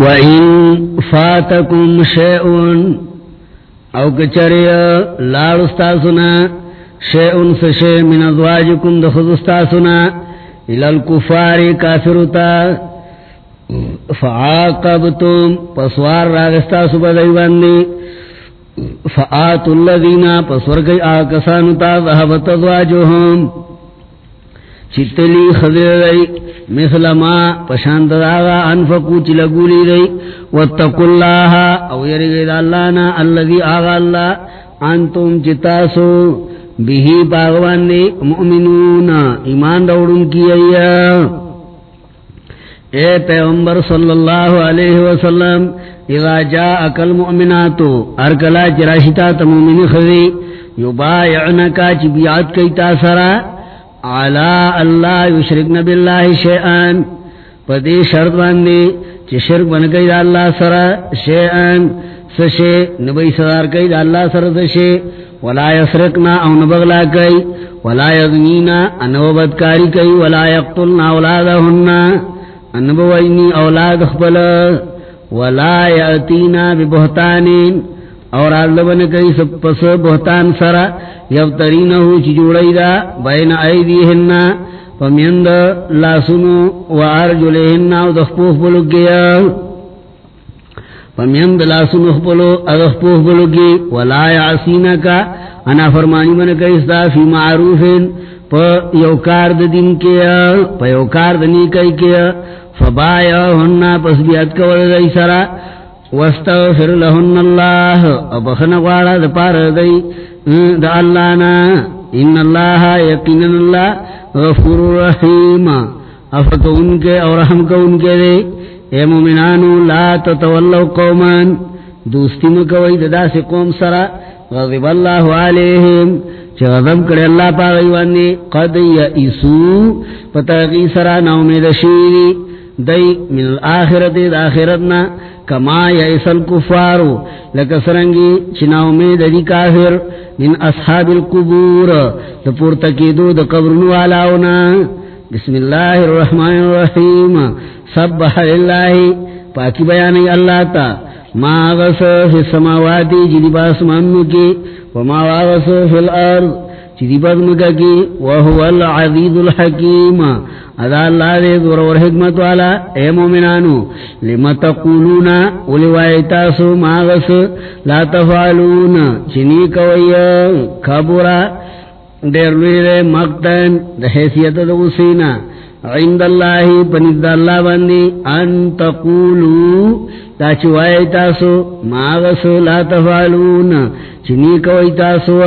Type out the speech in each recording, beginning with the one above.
وَإِن فَاتَكُمْ شَيْءٌ، او کچری لار استاسنا، شیئن سشی من ازواجکم دخض استاسنا الالکفاری کافرتا، فعاقبتم، پسوار راگستاسو بدیواندی فآت اللذین پسور گئی آکسانتا، ذہبت ازواجهم چتلی خضر دی مثل ما پشانت داغا انفقو چلگولی دی واتقو اللہ، او یرگی دا اللہ نا، اللذی آغا اللہ، انتم چتاسو بیہی باغوان دی مؤمنون، ایمان دوڑن کی ایا۔ اے پیغمبر صلی اللہ علیہ وسلم، اذا جاء اکل مؤمناتو ارکلا چراشتا تمومن خضی یبایعنکا چی بیعت کئی تاثرہ علا اللہ یشرکن باللہ شیئن پدی شرط باندی چی شرک بن کئی دا اللہ سر شیئن سشے نبی صدار کئی دا اللہ سر سشے ولا یسرکنا او نبغلا کئی ولا یغنینا انو بدکاری کئی ولا یقتلنا اولادہن انبو اینی اولاد خبل ولا یعتینا ببہتانین اور آلبن کئی سب پس بہتان سرا یفترینہو چی جوڑی دا، بین ایدیہن فمیند لاسنو و ارجلہن و دخپوخ بلگیا فمیند لاسنو خپلو ادخپوخ بلگی ولا یعصینکا انا فرمانی من کئی ستا فی معروفین، پا یوکار دا دن کیا، پا یوکار دا نیکای کیا۔ فبایا ہننا، پس بیعت کول دا سرا۔ واستغفر لهن الله. ابخن غواړه د پاره دی د الله نه ان الله یقینا الله غفور رحیم. افکون کے اور رحم کون کے دے. اے مومنانو، لا تتولوا قوما. دوستی مکوئی ددا سے قوم سرا. غضب اللہ علیہم. چه غضب کرے اللہ پاگئی وانی قد یئیسو. پتاقی سرا نومید شیری. دی من الاخرت دا آخرتنا کما یعیسل کفارو لکسرنگی چنا امید دی کافر، من اصحاب القبور دا پورتکی دو دا قبرن والاونا بسم اللہ الرحمن الرحیم. سبح للہ، پاکی بیانی اللہ تا. ما غس فی السماواتی جدی باس مانو کی وما غس فی الارض. چیدی بدمکا کی؟ وہو العزیز الحکیم. ادا اللہ دے دور اور حکمت والا، اے مومنانو لما تقولونا ولیوائیتاسو ماغس، لا تفعلون. چنی کوئی کبورا دیر لوی دے مقتن دا حیثیت دا غسینا عند اللہ پنید اللہ بندی ان تقولو. دا چوائیتاسو ماغس، لا تفعلون. چنی کوئی تاسو؟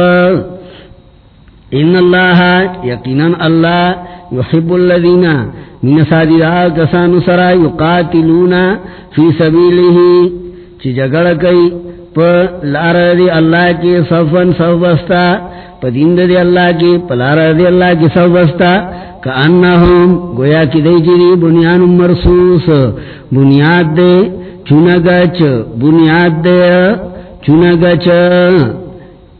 ان اللہ یقینا اللہ یحب الذین من سادرہ کسانو سرا یقاتلون فی سبیلہ چی جگڑ کئی پا لار دی اللہ کی صفن صفبستا پا دیند دی اللہ کی پا لار دی اللہ کی صفبستا کانہم گویا کی دی جری بنیان مرسوس، بنیاد دے چونگچ بنیاد دے چونگچ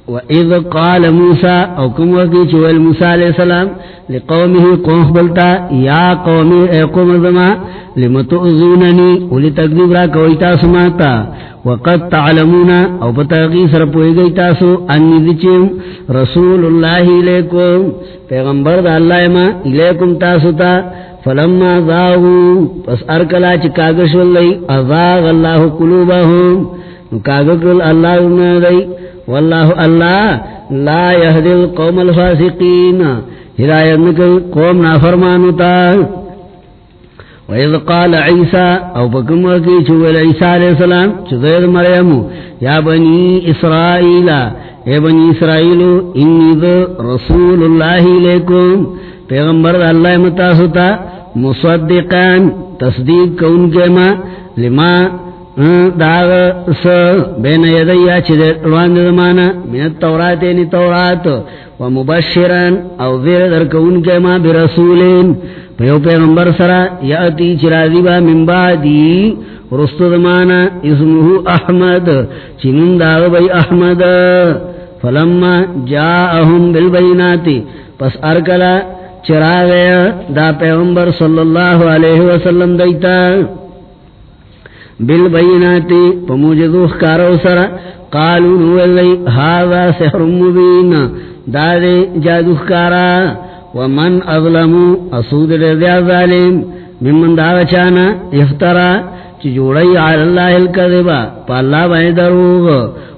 وَإِذْ قَالَ مُوسَى، او کم وقی چوال موسیٰ علیہ السلام، لقومه قوم بلتا، یا قومی اے قوم زما لمتعزوننی اولی تقدیب را کوئی تاسو ماتا. وقد تعلمونا او بتاقی سر پوئی گئی تاسو، انی دچیم رسول اللہ علیکم. پیغمبر دا اللہ ما، علیکم تاسو تا. فلما ذاہو پس ارکلا چکاگش واللہی اذاغ اللہ قلوبہم کاگکل اللہ انہی واللہ اللہ لا یهد القوم الفاسقین۔ ہدایت نکل قوم نافرمانتا وَإِذْ قَالَ عِيسَى، او بکم وکی چوال عیسیٰ علیہ السلام چوزید مریم، یا بنی اسرائیل، اے بنی اسرائیل، انی ذو رسول اللہ علیکم۔ پیغمبر اللہ متاستا مصدقان تصدیق کون کے ما، لما داغ س، بین یدیا چی چھ روان زمانہ، من التورات یعنی تورات و مبشران او زیر در کون کے ما برسولین۔ پیو پیغمبر سرا یاتی چرازی با من بعدی، رست زمانہ، اسمہو احمد چنن داغ بی احمد۔ فلما جاءہم بالبیناتی پس ارکلا چرا گیا دا پیغمبر صلی اللہ علیہ وسلم دیتا۔ بالبیناتی پموجدو خکارو سر قالو نولی هذا سحر مبین. دادے جادو خکارا ومن اظلمو اصود رضا ظالم. ممن داغ چانا، افترا. چی جوڑی علی اللہ الكذبا پا اللہ بائی دروغ.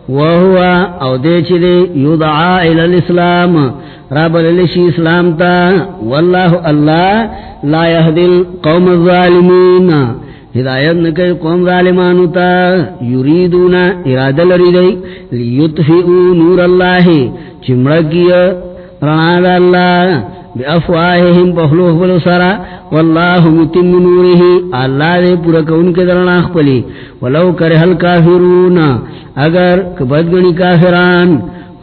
وہوا، او دے چی دے، یدعا الى الاسلام. رب للشی اسلام تا. واللہ اللہ لا يهدل قوم الظالمین. ہدایت نکے قوم ظالمانو تا یریدونا ارادہ لردئی لیتفئو نور اللہ چمڑکی رناد اللہ، بافواہہم بخلوح بلو سرا، واللہ متم نورہی اللہ دے پورا کون کے درناخ پلی، ولو کرہ الکافرون، اگر کبدگنی کافران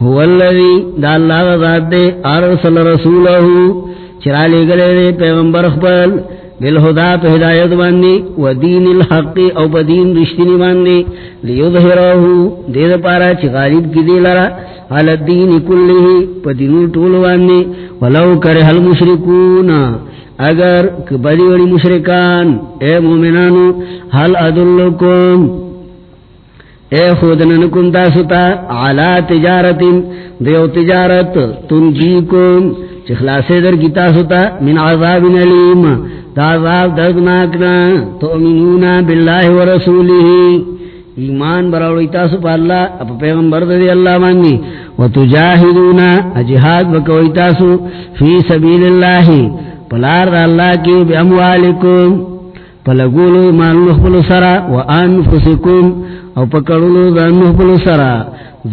هو اللذی دا اللہ دا ذات دے، ارسل رسولہو، چرا لے گلے دے پیغمبر اخبر بالہدا پہ ہدایت باندی و دین الحق او پا دین رشتنی باندی لیظہرہو دید پارا چی غالب کی دی لرا علی الدین کلی پا دینو طول باندی ولو کرہ المشرکون اگر کبری وڑی مشرکان، اے مومنانو حل ادلکم؟ اے خودننکم تاستا علا تجارت دیو تجارت تنجیکم چخلاصے در کی تاستا من عذاب علیم دا دردناکنا تؤمنونا باللہ ورسولہ. ایمان براوڑی تاسو پا اللہ، اپا پیغمبر دی اللہ مانی و تجاہدونا اجہاد بکوئی تاسو فی سبیل اللہ پلار دا اللہ کی بی اموالکم پلگولو مانلوح پلو سرا و انفسکم او پکڑلو دا انوح پلو سرا.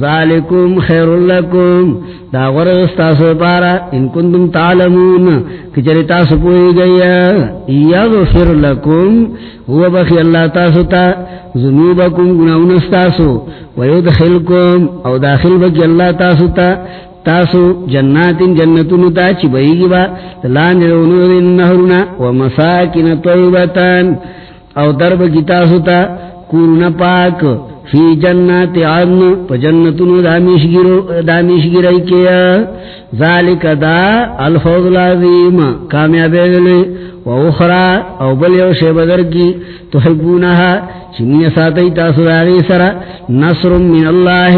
ذالکم خیر لکم. دا غرغ استاسو پارا ان کنتم تعلمون. کچری تاسو پوئی گیا یغفر لکم. هو بخی اللہ تاسو تا ذنوبکم گناون استاسو ویدخلکم، او داخل بکی اللہ تاسو تا تاسو جنات جنتون تا چی بئی گی با لان جرونو دن نهرنا ومساکن طیبتان او درب کی تاسو تا کورنا پاک. فی جنات عدن، پا جنتون دامیش گرائی کیا ذالک دا الفوض العظیم کامیابی گلے و اخرى او بلیو شیبدر کی تحبونها چنی ساتی تاسو داغی سر نصر من اللہ.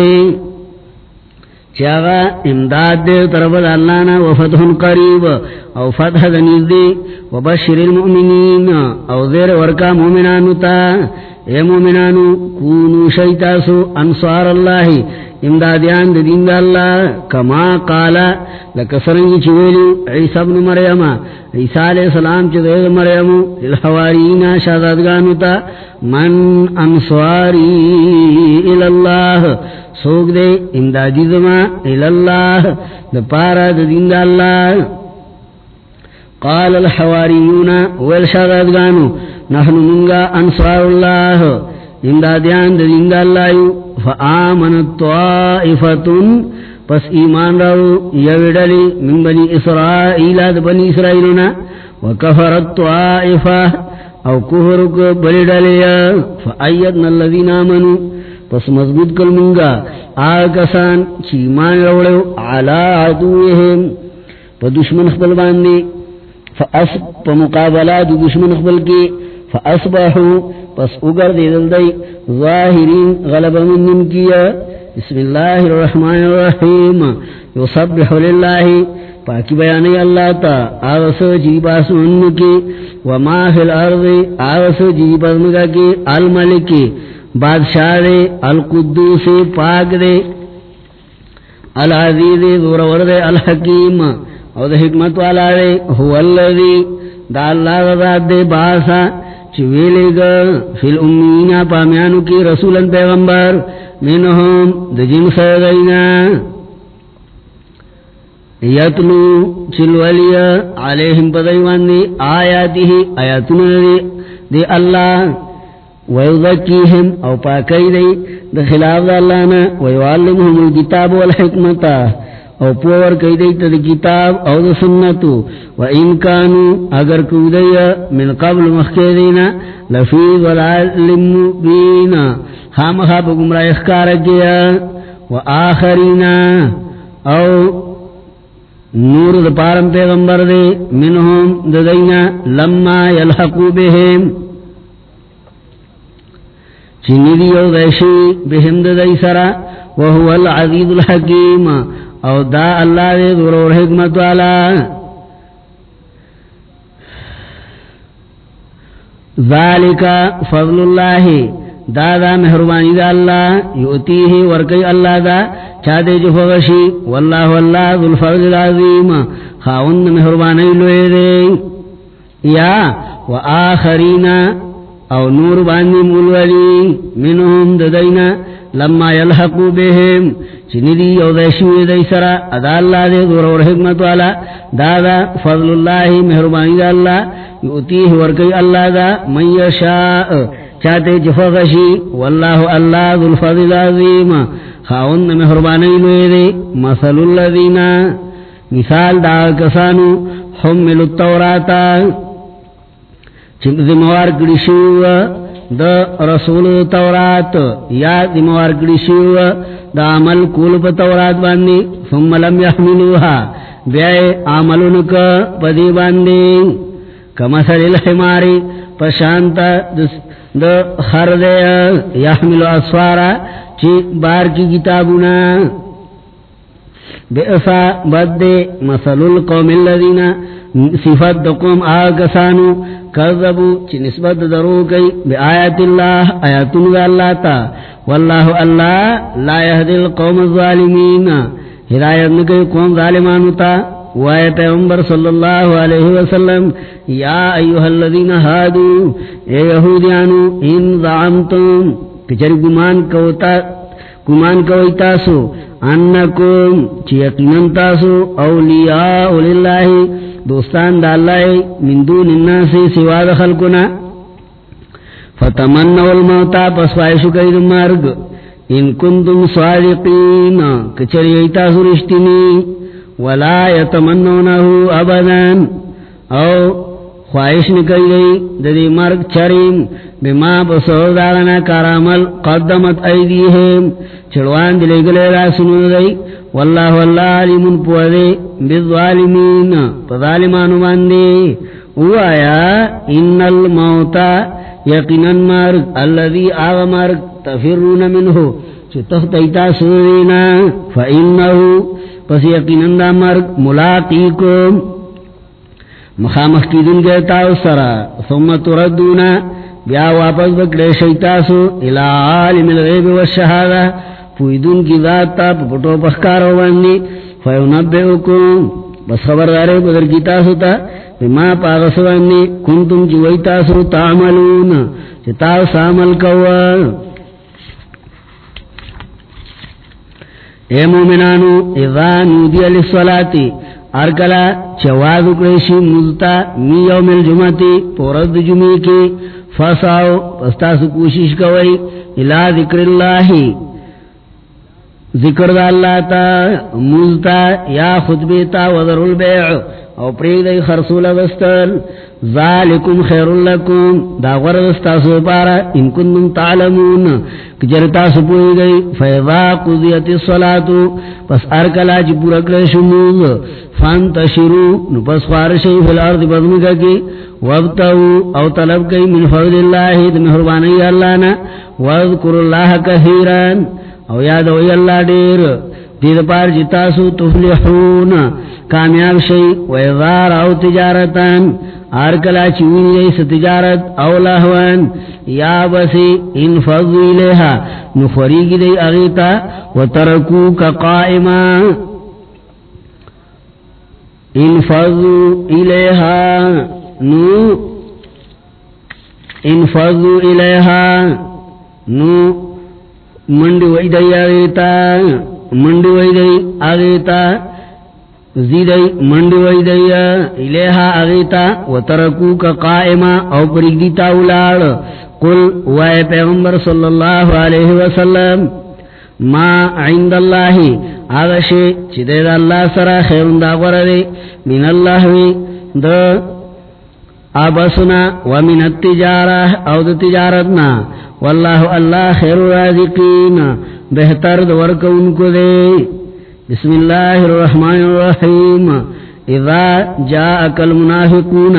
چاگا امداد دے، طرف دالانا و فتح قریب، او فتح دنیز دے و بشر المؤمنین، او زیر ورکا مومنانو تا. اے مومنانو، کونو شیطاسو، انصار اللہ، امدادیان دے دین دا اللہ، کما قالا لکسرنگی چویلو عیسیٰ بن مریم، عیسیٰ علیہ السلام چو دے مریم الحواریین شادادگانو تا، من انصاری الاللہ سوک دے امدادی دما الاللہ، دا پارا دا دین دا اللہ۔ قال الحواریون والشادادگانو نحن منگا انصار اللہ امدادیان دا دین دا اللہ فآمنت طائفتن، پس ایمان راو، یویڈلی من بنی اسرائیل دا بنی اسرائیلنا وکفرت طائفہ، او کفرک بلی ڈلی فآیدنا اللذین آمنوا پس مضبوط کل منگا آکسان چیمان روڑو علا عدوهم پا دشمن خبل باندی فأسب پا مقابلہ دو دشمن خبل کی فأصبحو پس اگر دیدل دی ظاہرین غلب من نم کیا بسم اللہ الرحمن الرحیم. یصبح للہ، پاکی بیانی اللہ تا آغس جیب آسمان کی وما فی الارض آغس جیب آسمان کی الملکی بادشاہ دے، القدوس پاک دے. العزیز زورور دے، الحکیم. او دے حکمت والا دے هو اللذی دا اللہ ذات دے باسا. چویلے گا، فی الامین پامیانو کی رسولا پیغمبر، منہم دا جن سیدینا یتلو چلولی علیہم پدیوان دے آیاتی ہی آیاتنا دے دے اللہ، ویذکیہم او پاکی دی دا خلاف دا اللہ نا، ویوالمہم الکتاب والحکمتا. او پوور کئی دیتا دی کتاب او دا سنتو. و انکانو اگر کودی من قبل مخی دینا لفی ضلال مبین خام خواب گمراہ اخکار کیا. و آخرین او نور دا پارم پیغمبر دے منہم دا دینا لما یلحقو بہم. چینی دیو دیشی بہمد دی سرا. وهو العزیز الحکیم. او دا اللہ دے دور حکمت والا ذالک فضل اللہ دا دا مہربانی دا اللہ یوتیہ ورکی اللہ دا چاہتے جو فغشی واللہ واللہ ذو الفضل العظیم خاون مہربانی لوئے دے یا و آخرین او نور باندی مولولی منہم ددینا لما یلحقو بهم چنی دی او دیشوی دی سرا، ادا اللہ دے دور اور حکمت والا، دادا فضل اللہ، مہربانی دا اللہ یعطیه ورکی اللہ دا، من یشاء، چاہتے جفغشی واللہ اللہ ذو الفضل عظیم خاون مہربانی لوئے دے، مثل اللذین مثال دا کسانو حمل التوراتا، چند دموار کڑی شیو دا رسول تورات یا دموار کڑی شیو دا عمل کول پا تورات باندی ثم لم یحملوها. بیائے عملون کا پدی باندی کمسل الحماری پشانتا دا خرد یحملو اسوارا چی بار کی کتابونا بے افا بد مسل القوم اللذین صفت دقوم آگسانو کذبو چی نسبت درو کئی بی آیات اللہ آیاتون دا اللہ تا۔ واللہ اللہ لا یهدی القوم الظالمین۔ ہدایت نکئی قوم ظالمانو تا۔ وائے پیغمبر صلی اللہ علیہ وسلم، یا ایوہ الذین حادو اے یہودیانو، ان ضعمتم کچر گمان کوتا، گمان کوئی تاسو، انکم، چی یقینن تاسو، اولیاء للہ۔ دوستان دا اللہ من دون الناس سوا دا خلقنا. فتمنوا الموتا پس فائشو کئی دا مرگ. ان کنتم صادقین. کچری ایتا سرشتنی ولا یتمنونہو ابدان او خواہش نکئی گئی ددی مرگ چریم. بما بسو دارنا کارامل قدمت ایدیہم. چڑوان دلے گلے را سنو گئی واللہ واللہ علیم پوزے بالظالمین پظالمان باندے۔ او آیا، ان الموتا یقینا مرگ، اللذی آغا مرگ، تفرون منہو چو تخت ایتا سورینا فإنہو پس یقینا دا مرگ، ملاقیکم۔ مخامخ کی دن گئتا سرا، ثم تردونا۔ بیا واپس بکڑے شیطاسو، الى عالم الغیب والشہادہ۔ پویدون کی ذات تا پپٹو پخکارو باندی فیونبئکم بس خبردارے بدر کی تاسو تا بما پاغس باندی، کنتم چوئی تاسو تعملون، چی چتاو سامل کوا. اے مومنانو، اذا نودی علی الصلاتی، ارکلا چواز اکریشی مزتا می یوم الجمعتی پورد جمعی کی، فساو پستاسو کوشش کوئی، الہ ذکر اللہی ذکر دا اللہ تا ملتا یا خطبی تا، وذر البیع، او پریگ دی خرسول دستل. ذالکم خیر لکم، دا غردستا سو پارا، ان کنتم تعلمون. کجرتا سپوئی گئی، فیضا قضیت الصلاة، پس ارکلا چی پورا کرشموز فانتشرو، نو پس خوارشی فی الارض بزمکا کی. وابتو او طلب کئی من فضل اللہ دمہربانی اللہ نا. واذکر اللہ کثیران او یاد وی اللہ دیر. دید پار جی جتاسو تفلحون. کامیاب شئی. ویضار او تجارتان آرکلا چوین جیس تجارت او لہوان. یا بسی انفضو الیہا نفریگی دی اغیتا وترکو کا قائما. انفضو الیہا. نو انفضو الیہا. نو منڈی وی دی آگیتا منڈی وی دی آگیتا زیدی منڈی وی دی الیہا آگیتا و ترکو کا قائما او پریگ دیتا اولاد۔ قل، وائے پیغمبر صلی اللہ علیہ وسلم، ما عند اللہ آغشی چی دید اللہ سرا خیرن دا غردی من اللہ وی، دا آبسنا ومن التجارہ او دا تجارتنا واللہ اللہ خیر رازقین بہتر دورک ان کو دے بسم اللہ الرحمن الرحیم اذا جاءک المنافقون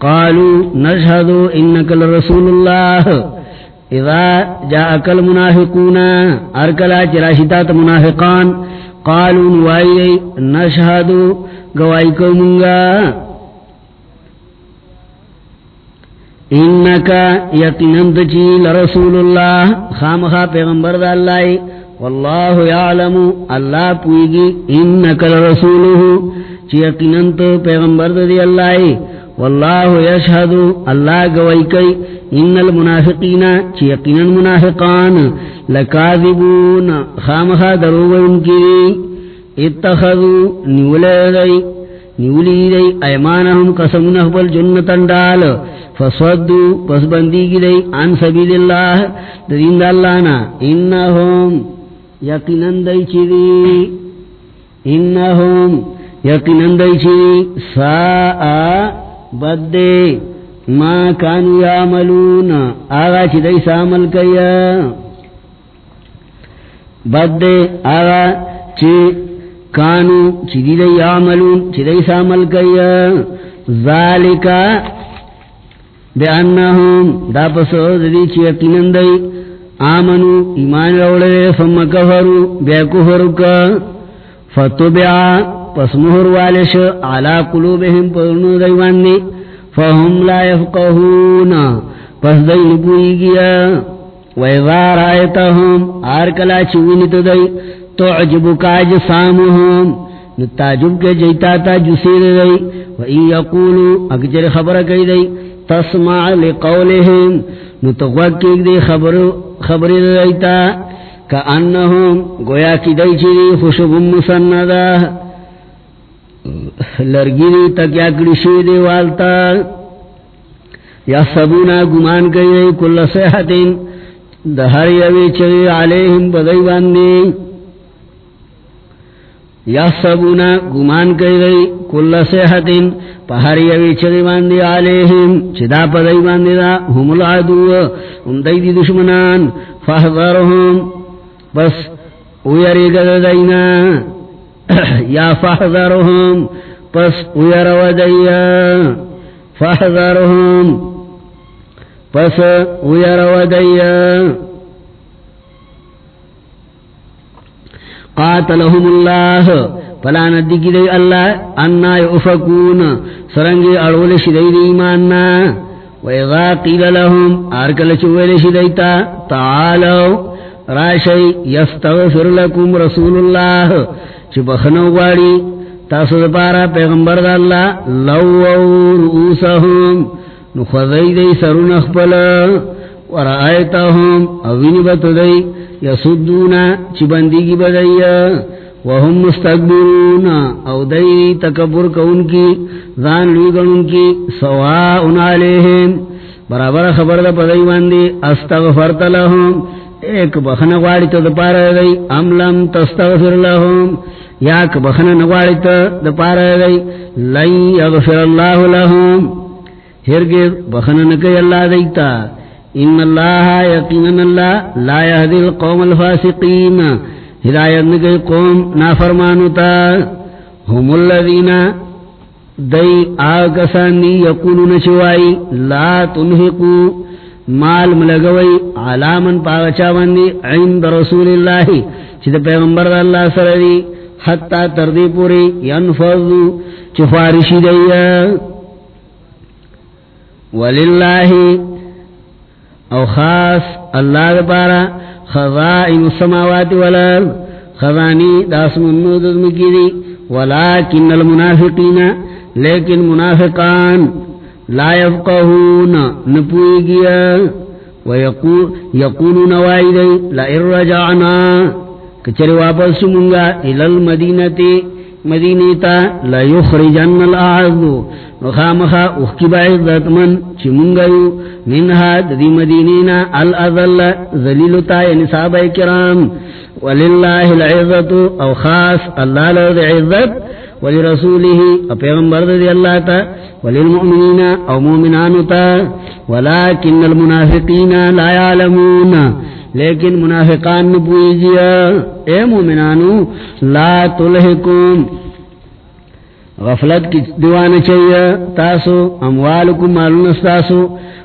قالوا نشهد انك لرسول الله. اذا جاءك المنافقون ارکلا چراشتات منافقان قالوا نوائی نشہد گوائی کو منگا انکا یقینند چی لرسول اللہ خامخا پیغمبر دا اللہ، واللہ یعلم، اللہ پوئیگی انکا لرسولہ، چی یقینند پیغمبر دا دی اللہ، واللہ یشہد، اللہ گوائی کئی، ان المنافقین، چی یقینن منافقان، لکاذبون، خامخا دروگ ان کی، اتخذو، نیولے دی نیولی دی ایمانہم قسم نحبل جنتن ڈال فصدو، پس بندی کی دی عن سبیل اللہ دین دا اللہ نا، انہم یقینن دی چی دی انہم یقینن دی چی دی ساء بد دے ما کانو یعملون، آغا چی دی سامل کیا بد دے آغا چی کانو چی دی دی یعملون، چی دی سامل کیا، ذالکا بے انہم دا پسو دی چی یقینن دی. آمنو، ایمان روڑے فم کفرو بے کفرو کا. فتبعا، پس مہر والش علا قلوبہم پرنو دیوان دی فهم لا يفقهون پس دی نپوئی گیا. ویذا رائتهم آرکلا چوینت دی. تعجبک اجسامهم نتاجب کے جیتا تا جسیر دی. وئی یقولو اکجر خبر کئی دی. تسمع لقولهم. نتغوکی دی خبر خبر دیتا کأنهم گویا کی دی چیری خوشب مسندہ. لرگیری تک یا کڑشی دیوالتا یا سبونا گمان کئی کل صحتین. دہر یوی چگی علیہم بدئی باندی. یا سبونا گمان کئی گئی کل صحتین پہر یوی چگی باندی علیہم چدا پدئی باندی دا ہم العدو، ہم دی دی دشمنان فحضرهم بس اویری گد دینا۔ یا فحذرهم پس اویر ودیا فحذرهم پس اویر ودیا قاتلهم اللہ. پلا ندی کی دی اللہ. انا یعفکون سرنگی اڑول شدی دی ایماننا. ویغا قیل لهم، آرکل چویل شدیتا. تعالو. راشی، یستغفر لکم رسول اللہ چی بخنو گواری تاسو دپارا پیغمبر دا اللہ. لو رؤوسهم. نخوضی دی سرون اخپل. ورائیتهم اوینی بتو دی یسدونا چی بندگی بدئی، وهم مستقبرون او دی تکبر کون کی ذان لوگن ان کی سواء علیہم. برابر خبر دا پدئی باندی استغفرت لهم. ایک بخن غواڑی تو دپار گئی ام لم تستغفر لهم. یاک بخن نغواڑی تو دپار گئی لن یغفر اللہ لهم. ہرگز بخن نکی اللہ دیتا. ان اللہ یقینا اللہ لا یهدی القوم الفاسقین ہدایت نکی قوم نافرمانتا هم الذین دی آگسان دی یقولون شوائی لا تنحقو مال ملگوئی علامن پاغچا بندی عند رسول اللہ چی دا پیغمبر دا اللہ سردی حتی تردی پوری ینفضو. چی فارشی دیا وللہ او خاص اللہ دا پارا خضائن السماوات والارض خضانی دا سمنو دزمکی دی، ولیکن المنافقین، لیکن منافقان لا يفقهون نپوئی گیا ویقولون وائدئی لئر رجعنا کچر واپس منگا مدینی الالمدینتی مدینیتا لیخرجن الاعظو نخامخا اخکی بعضت من چی منگایو منها دی مدینینا الازل ذلیلتا یعنی صحابہ کرام. وللہ العزت او خاص اللہ لرد عزت. ولرسوله اپیغمبر دی اللہ تا. وللمؤمنین، او مومنان تا. ولكن المنافقین لا يعلمون لیکن منافقان نپوئیجیا اے مومنانو، لا تلحکم غفلت کی دیوان چاہیے، تاسو، اموالکم، مالون استاسو،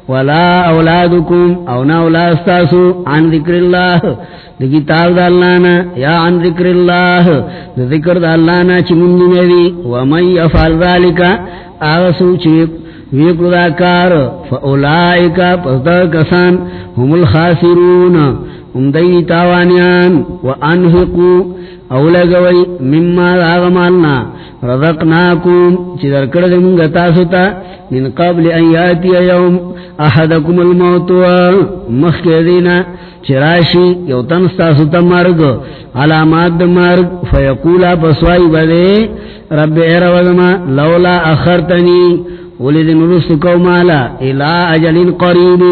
ولا اولادکم، او نا اولاد استاسو، عن ذکر اللہ دی کتاب دا اللہ یا عن ذکر اللہ ذکر دا اللہ چی من نبی ومن یفعل ذالکا آغسو چی ویکر دا کار فاولائکا پس دا کسان هم الخاسرون، هم دی تاوانیان وانفقو اولگوی، مما داغمالنا رزقناکم، چی در کرد منگا تاسوتا من قبل ان یاتی یوم احدکم الموتو مخی دینا چراشی یو تنستاسوتا مرگ، علامات دا مرگ، فیقولا پسوائی بدے، رب ایر وزما، لولا اخرتنی ولد نرست کومالا؟ الى اجل قریب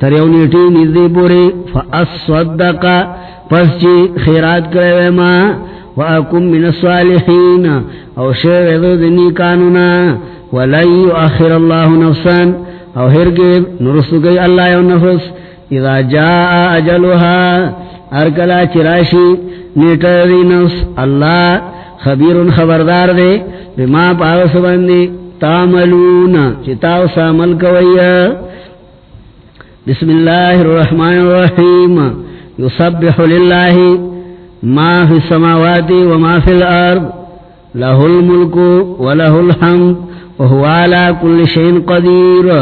تریونیٹی نزدی پوری فاصدقا پس چی خیرات کرے ما وَأَكُمْ مِنَ الصَّالِحِينَ او شیر ذو دنی کانونا وَلَن يُؤَخِّرَ اللَّهُ نَفْسًا. او ہرگب نرسو گئی اللہ یو نفس. اذا جاء اجلها ارکلا چراشی نیٹر دی نفس اللہ خبیر خبردار دے بما پاوس بندی تعملون چتاو سامل کویا بسم اللہ الرحمن الرحیم یصبح للہ ما فی السماوات و وما في الأرض له و وله الحمد وهو على كل شيء قدير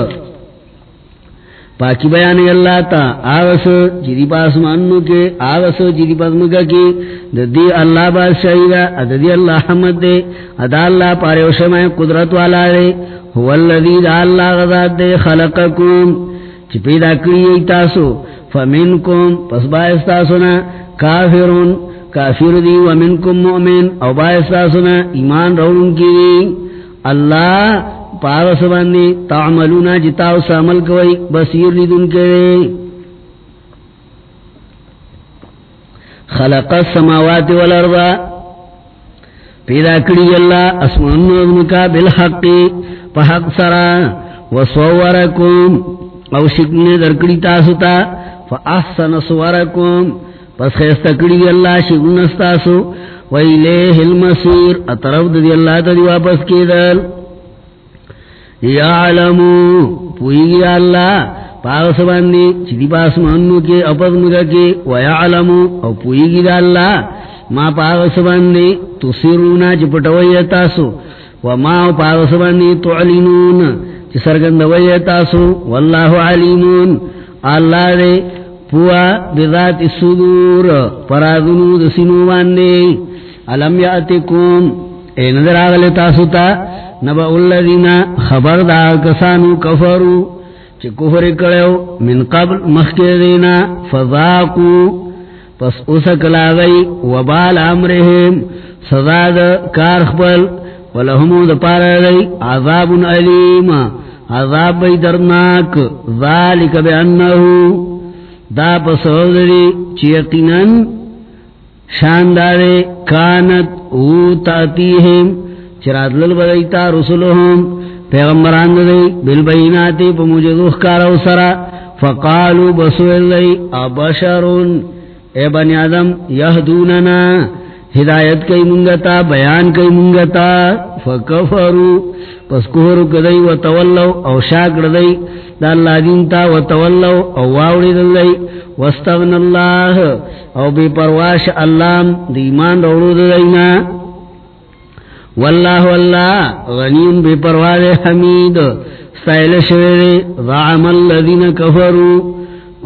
پاکی بیانی اللہ تا آغس جدی پاس مانو کے، آغس جدی پاس مگا کی دی اللہ باس شہیدہ اددی اللہ حمد دے، ادا اللہ پارے وشمائے قدرت والا دے هو اللذی دا اللہ غذات دے، خلقکم، چی پیدا کری ایتاسو فمنکم، پس باستاسونا کافرون، کافر دی، ومنکم مؤمن، او باستاسونا ایمان رولن کی دی، اللہ پاوس باندی تعملونا جتاو سامل کوئی بصیر لیدن کے خلق السماوات والارض، پیدا کری اللہ اسمان نظمکا بالحق پحق سرا وصورکم، او شکن درکڑی تاسوتا فاحسن صورکم، پس خیستکڑی دی اللہ شکن استاسو ویلیہ المصیر، اطرف دی اللہ تا دی واپس کی دل یعلمو پوئی اللہ پاغس باندی چیدی پاس مانو کے اپد مگا کے ویعلمو او پوئی گی اللہ ما پاغس باندی تسیرونا چی پٹوئی تاسو وما پاغس باندی تعلنون چی سرگندوئی تاسو واللہ علیمون اللہ دے پوا بذات الصدور پرادنو دسنو باندے علم یاتکون اے نظر آگلے تاسو تاسوتا نبا اللذین خبر دا کسانو کفرو، چی کفر کڑیو، من قبل مخی دینا فضاقو پس اسک لاغی وبال امرهم صداد کارخبل ولہمو دا پارا دی عذاب علیم، عذاب بی درناک، ذالک بی انہو دا پسودری چی یقیناً شاندارے کانت او تاتیہم چرات للبدیتا رسولہم پیغمبران دی، بالبیناتی پا مجدوخ کارو سرا. فقالو بسوئل دی ابشرون، اے بنی آدم، یهدوننا. ہدایت کئی منگتا، بیان کئی منگتا. فکفرو، پس کفرو کدی و تولو، او شاکر دی دا اللہ دینتا و تولو، او واوڑی دلی. وستغن اللہ او بی پرواش اللہم دی ایمان روڑو دینا واللہ واللہ، غنیم بی پرواز حمید، سائل شوئے ضعم اللذین کفرو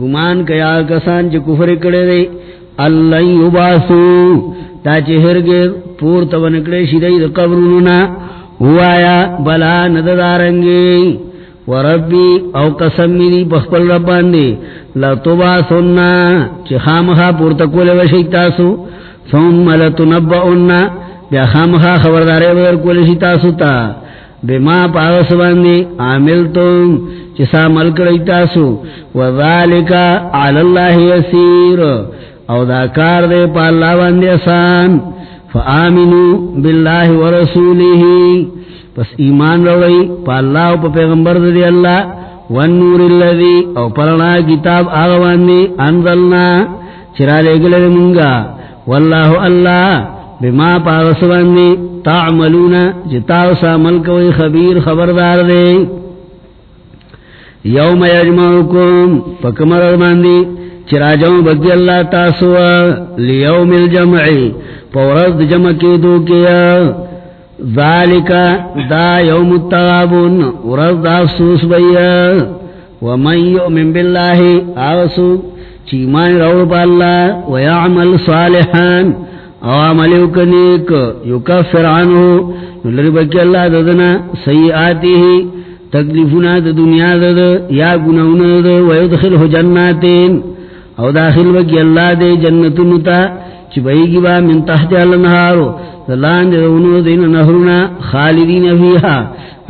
گمان کیا کسان چی کفر کڑے دے، اللہ یباسو، تا چی ہرگر پورتا ونکڑے شدید قبروننا ہوایا بلا نددارنگی وربی او قسم میری بخبل ربان دی لطبا سننا چی خامخا پورتا کول وشیتاسو ثم لتنبعنا بیا خامخا خبردارے بدر کول شیتاسو تا. بما پاغس باندی عاملتم چی سامل کریتاسو وذالکا علاللہ یسیر. او دا کار دے پا اللہ باندی اسان فآمنو باللہ ورسولہ پس ایمان روڑی پا اللہ و پا پیغمبر دی اللہ. والنور اللذی او پرنا کتاب آغوان دی انزلنا. چرا لے گلے منگا. واللہ اللہ. بما پاغس باندی تعملون جتاو سا ملکوی خبیر خبردار دے. یوم یجمعکم پکمر باندی چراجوں بگی اللہ تاسوا لیوم الجمعی پورد جمع کی دو کیا. ذالکا دا یوم التغابون ورد دا افسوس بیا. ومن یؤمن باللہ آوسو چیمان روڑ پا اللہ، ویعمل صالحان او عملیو کنیک یکفر عنہ نلربکی اللہ ددنا سیئاتی ہی تکلیفنا دا دنیا دد، یا گناونا دد ویدخلہ جناتین۔ او داخل بکی اللہ دے جنتنتا چی بھئی با من تحت الانہارو دلان دے دونو دین نہرنا خالدین فیہا۔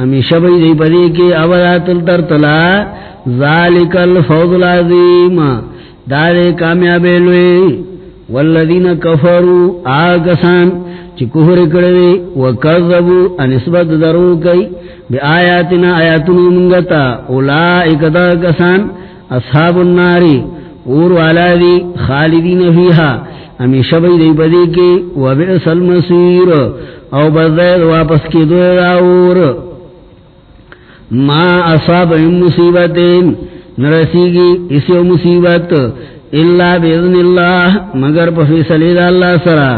ہمیشہ بھئی دے پدے کے ابدات الترتلا ذالک الفوض العظیم۔ دارے کامیابے لوے والذین کفروا، آگسان، چی کفر کردے وکذبوا، انسبت درو کئی بی آیاتنا آیاتنا منگتا، اولائک دا کسان اصحاب الناری، اور والا دی، خالدین فیہا ہمیشہ بی دی بدی کے وبئس المصیر، او بزید واپس کی دو اور۔ ما اصاب ام مصیبتین، نرسیگی اسی مصیبت اللہ بیذن اللہ مگر پفی سلید اللہ سرا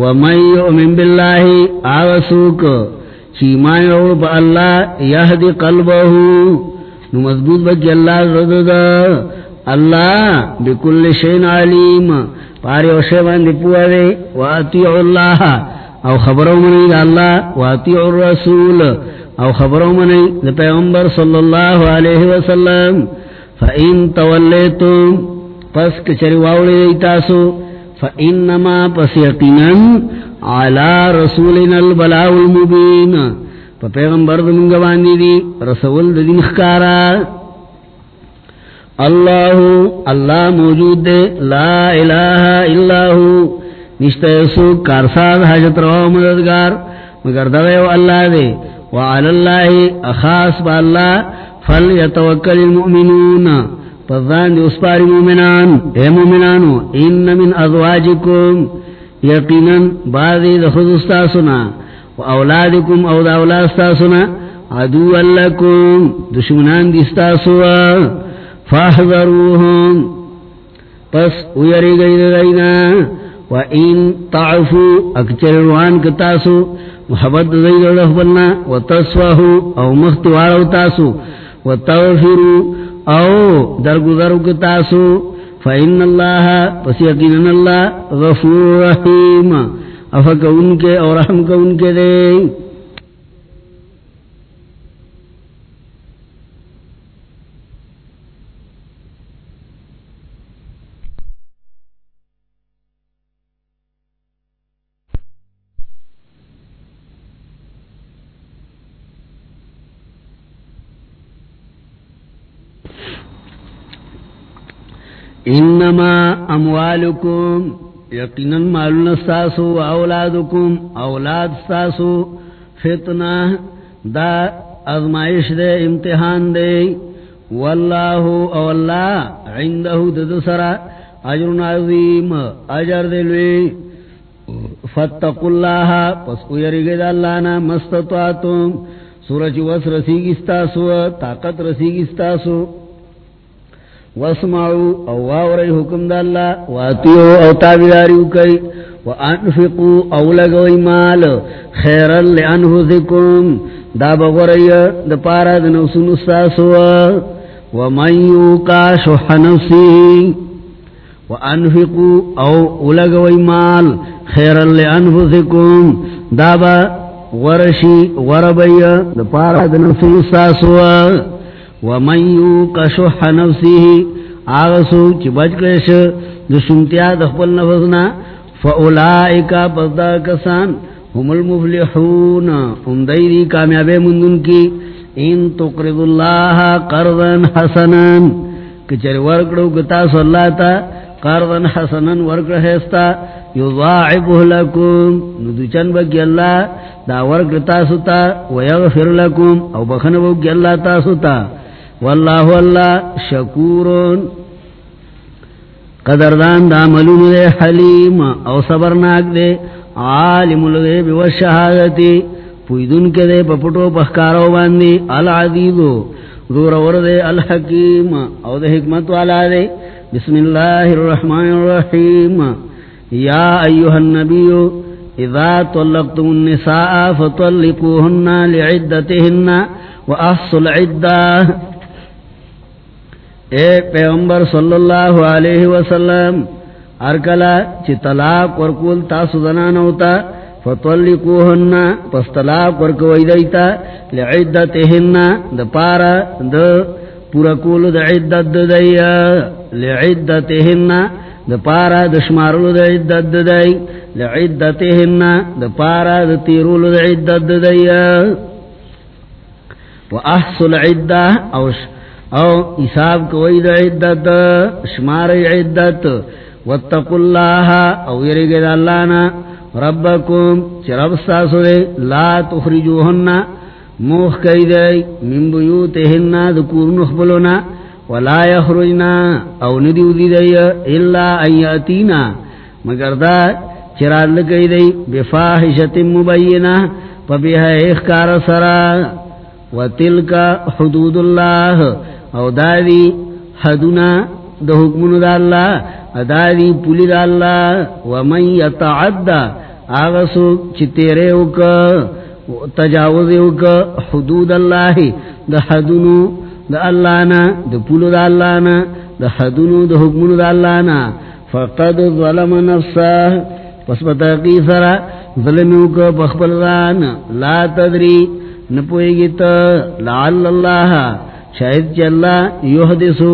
ومن یؤمن باللہ آوسوک چیمان اور با اللہ یهدی قلبہو نو مضبوط بکی اللہ زدد اللہ بکل شین علیم پاری و شیبان دی پوہ دے واتیع اللہ او خبرو منی دا اللہ واتیع الرسول. او خبرو منی دا پیغمبر صلی اللہ علیہ وسلم. فإن تولیتم پس کچری واولی دیتاسو فإنما پس یقینا علا رسولنا البلاء المبین پا پیغمبر دا منگوانی دی، رسول دا دین اللہ اللہ موجود دے، لا الہ الا ہو۔ نشتہ یسو کارساد حجت رو مددگار۔ مگر دوے و اللہ دے۔ وعلى الله اخاص با اللہ فلیتوکل المؤمنون۔ پذان دی اسپاری مومنان اے مومنانو ان من ازواجکم، یقینا بعضی دخد استاسنا و اولادکم او دا اولاد استاسنا عدو لکم، دشمنان دی استاسوا فاحذروهم. پس اویری گئی دینا و این تعفو، اکچر روان کتاسو محبت زید اللہ بلنا و تصفہو او مختوارو تاسو، و تغفرو او درگزر تاسو، فإن اللہ پس یقینن اللہ غفور رحیم. افک ان کے اور رحم کا ان کے دے. انما اموالکم، یقینا مالون استاسو و اولادکم، اولاد استاسو فتنہ، دا ازمائش دے، امتحان دے، واللہ اولا عندہو دد سرا اجر عظیم، اجر دلوی فتقوا اللہ، پس اویرگید اللہ نا مستطاعتم. سورج وس رسیگستاسو طاقت رسیگستاسو واسمعوا او واوری حکم دا اللہ واتیو او تابداریو کئی وانفقوا او لگوی مال، خیرا لانفسکم دا بغوری دا پارا دا نفسن استاسو ومن یوکا شح نفسی، وانفقوا او لگوی مال، خیرا لانفسکم دا بغورشی غربی دا پارا دا نفسن استاسو ومن یوک شح نفسه آغسو چی بچ کرش دشمتیا دخپل نفسنا فاولائکا پزدا کسان، هم المفلحون هم دیدی کامیابی مندن کی، ان تقرض اللہ قرضا حسنا کچر ورکڑو کتاس اللہ تا قرضا حسنا ورکڑ حیستا یضاعبه لکم ندوچن بکی اللہ دا ورکڑ تاستا ویغفر لکم، او بخنبو کی اللہ تاستا واللہ اللہ شکورون. قدردان دا ملون دے، حلیم او صبرناک دے، عالم الغیب والشہادتی. پویدن کے دے پپٹو پخکارو باندی العدیدو دور وردے الحکیم. او دے حکمت والا دے، بسم اللہ الرحمن الرحیم. یا ایوہ النبیو، اذا طلقتم النساء فطلقوهن لعدتهن واحصوا العدہ اے پیغمبر صلی اللہ علیہ وسلم ارکلا چی طلاق ورکول تاسو زنانوتا فتولقوهن پس طلاق ورکوئی دیتا لعدتهن دا پارا دا پورا کول دا عدت دا دیا لعدتهن دا پارا دا شمارول دا عدت دا دی لعدتهن دا پارا دا تیرول دا عدت دا دیا و احصل عدہ او او حساب کوئی دا عدت، شمار عدت، واتقوا اللہ او یرگد اللہ نا ربکم چرب ساسو دے، لا تخرجوہن، موخ کئی دے، من بیوتہن دکور نخبلونا ولا یخرجنا او ندیو دی دے، الا ان یاتینا۔ مگر دا چراد لکئی دے بفاحشت مبینہ پبیہ اخکار سرا۔ وتلک حدود اللہ او دادی حدنا دا حکمن دا اللہ ادادی پولی دا اللہ ومن یتعدى آغسو چی تیرے اوکا تجاوز اوکا حدود اللہ دا حدنو دا اللہ نا دا پولو دا اللہ نا دا حدنو دا حکمنو دا اللہ نا فقد ظلم نفسا پس بتاقی سرا ظلم اوکا بخبل دان لا تدری نپوئی گیتا لعل اللہ شاید چی اللہ یحدثو،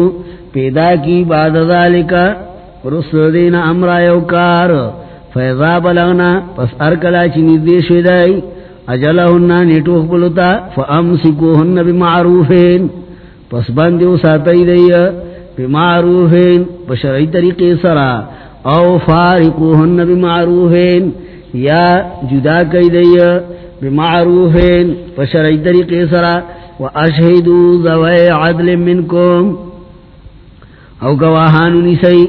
پیدا کی بعد ذالکا رسل دین امرا یوکار فیضا بلغنا، پس ارکلا چی ندیش ودائی اجلہننا نیٹوخ بلتا فامسکوہن بمعروفین، پس باندیو ساتای دی بمعروفین، بشرعی طریقے سرا، او فارقوہن بمعروفین، یا جدا کئی دی بمعروفین، بشرعی طریقے سرا واشہدو ذوی عدل منکم او گواہانو نیسی،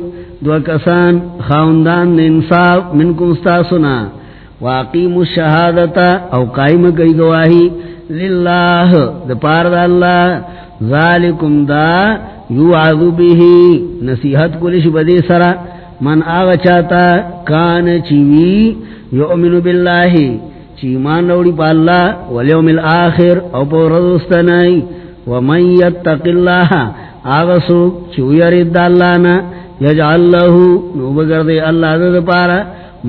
دو کسان خاندان انصاف منکم استاسنا۔ واقیم الشہادتا او قائم کئی گواہی۔ للہ دا پار دا اللہ۔ ذالکم دا یوعظو بیہی نصیحت کلش بدی سرا۔ من آغا چاہتا، کان چیوی یؤمن باللہ۔ چیمان روڑی پا اللہ، والیوم الاخر، او پا رضستنائی ومن یتق اللہ، آغا سوک چوی دا اللہ نا، یجعل لہو، نو بگردے اللہ دا پارا.